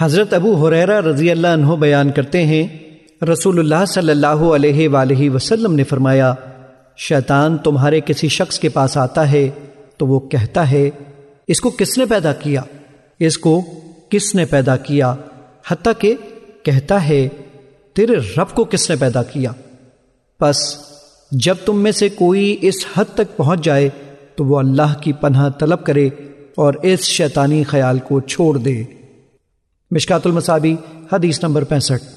حضرت ابو حریرہ رضی اللہ عنہ بیان کرتے ہیں، رسول اللہ صلی اللہ علیہ وآلہ وسلم نے فرمایا، شیطان تمہارے کسی شخص کے پاس آتا ہے تو وہ کہتا ہے، اس کو کس نے پیدا کیا؟ اس کو کس نے پیدا کیا؟ حتیٰ کہ کہتا ہے، تیرے رب کو کس نے پیدا کیا؟ پس جب تم میں سے کوئی اس حد تک پہنچ جائے تو وہ اللہ کی پناہ طلب کرے اور اس شیطانی خیال کو چھوڑ دے۔ مشکات المصابی حدیث نمبر پینسٹھ۔